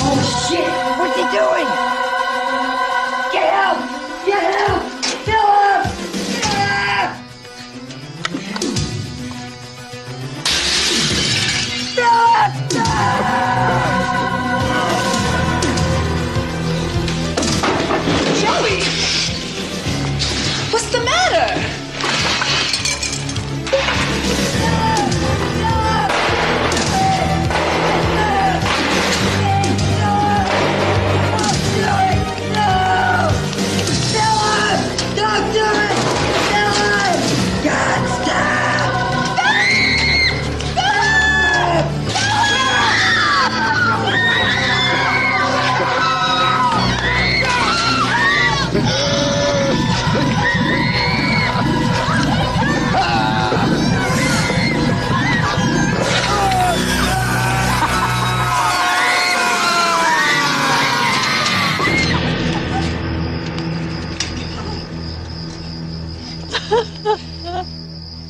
Oh shit, what's he doing? Ha ha ha!